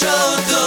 show